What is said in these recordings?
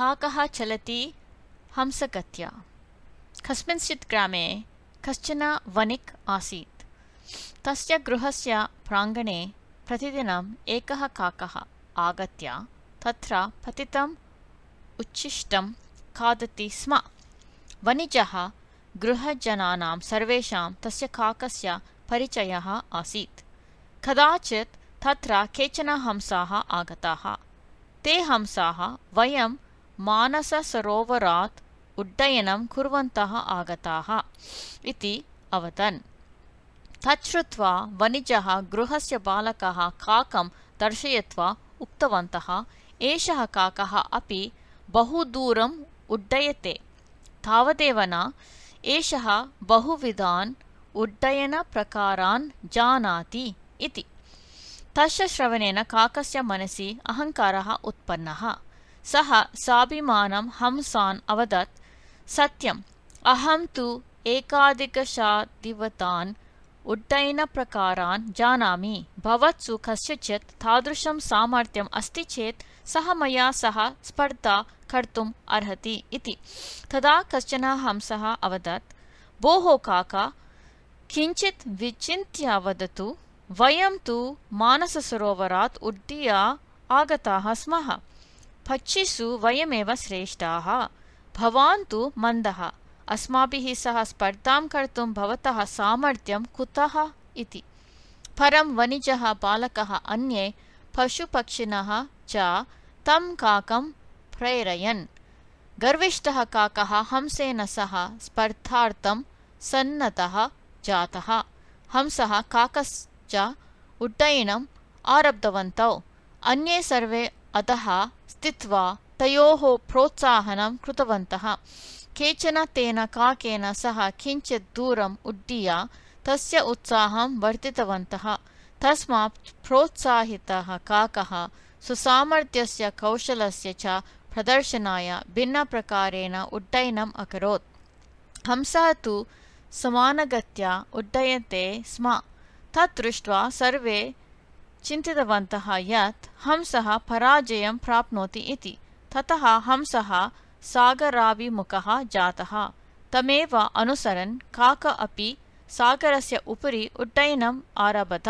काकः चलति हंसगत्या कस्मिंश्चित् ग्रामे कश्चन वणिक् आसीत्। तस्य गृहस्य प्राङ्गणे प्रतिदिनम् एकः काकः आगत्य तत्र पतितम् उच्छिष्टं खादति स्म। वणिजः गृहजनानां सर्वेषां तस्य काकस्य परिचयः आसीत्। कदाचित् तत्र केचन हंसाः आगताः। ते हंसाः वयं मानससरोवरात् उड्डयनं कुर्वन्तः आगताः इति अवदन्। तत् श्रुत्वा वणिजः गृहस्य बालकः काकं दर्शयित्वा उक्तवन्तः एषः काकः अपि बहु दूरम् उड्डयते। तावदेव न एषः बहुविधान् उड्डयनप्रकारान् जानाति इति। तस्य श्रवणेन काकस्य मनसि अहङ्कारः उत्पन्नः सः स्वाभिमानं हंसान् अवदत्। सत्यम् अहं तु एकाधिकशादिवतान् उड्डयनप्रकारान् जानामि। भवत्सु कस्यचित् तादृशं सामर्थ्यम् अस्ति चेत् सः मया सह स्पर्धा कर्तुम् अर्हति इति। तदा कश्चन हंसः अवदत् भोः काका किञ्चित् विचिन्त्य वदतु वयं तु मानससरोवरात् उड्डीय आगताः स्मः पक्षिषु वयमेव श्रेष्ठाः। भवान् तु मन्दः। अस्माभिः सह स्पर्धां कर्तुं भवतः सामर्थ्यं कुतः इति। परं वणिजः बालकः अन्ये पशुपक्षिणः च तं काकं प्रेरयन्। गर्विष्ठः काकः हंसेन सह स्पर्धार्थं सन्नतः जातः। हंसः काकश्च उड्डयनम् आरब्धवन्तौ। अन्ये सर्वे अधः स्थित्वा तयोः प्रोत्साहनं कृतवन्तः। केचन तेन काकेन सह किञ्चित् दूरम् उड्डीय तस्य उत्साहं वर्धितवन्तः। तस्मात् प्रोत्साहितः काकः स्वसामर्थ्यस्य कौशलस्य च प्रदर्शनाय भिन्नप्रकारेण उड्डयनम् अकरोत्। हंसः तु समानगत्या उड्डयते स्म। तत् दृष्ट्वा सर्वे चिन्तितवन्तः यत् हंसः पराजयं प्राप्नोति इति। ततः हंसः सागराभिमुखः जातः। तमेव अनुसरन् काक अपि सागरस्य उपरि उड्डयनम् आरभत।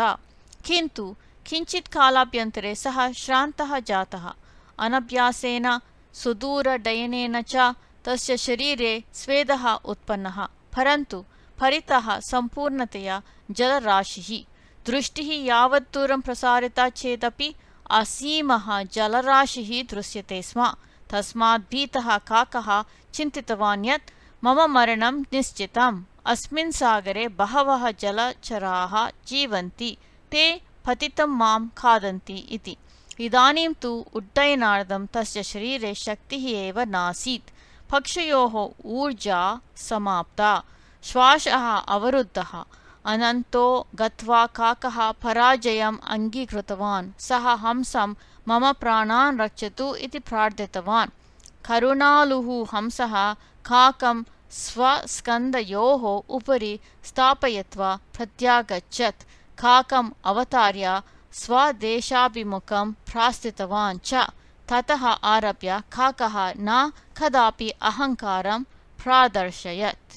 किन्तु किञ्चित् कालाभ्यन्तरे सः श्रान्तः जातः। अनभ्यासेन सुदूरडयनेन च तस्य शरीरे स्वेदः उत्पन्नः परन्तु परितः सम्पूर्णतया जलराशिः दृष्टिः यावत् दूरं प्रसारिता चेदपि असीमः जलराशिः दृश्यते स्म तस्मात् भीतः काकः चिन्तितवान् यत् मम मरणं निश्चितम् अस्मिन् सागरे बहवः जलचराः जीवन्ति ते पतितं मां खादन्ति इति इदानीं तु उड्डयनार्थं तस्य शरीरे शक्तिः एव नासीत् पक्षयोः ऊर्जा समाप्ता श्वासः अवरुद्धः अनन्तो गत्वा काकः पराजयम् अङ्गीकृतवान्। सः हंसं मम प्राणान् रक्षतु इति प्रार्थितवान्। करुणालुः हंसः काकं स्वस्कन्दयोः उपरि स्थापयित्वा प्रत्यागच्छत्। काकम् अवतार्य स्वदेशाभिमुखं प्रास्थितवान् च। ततः आरभ्य काकः न कदापि अहङ्कारं प्रादर्शयत्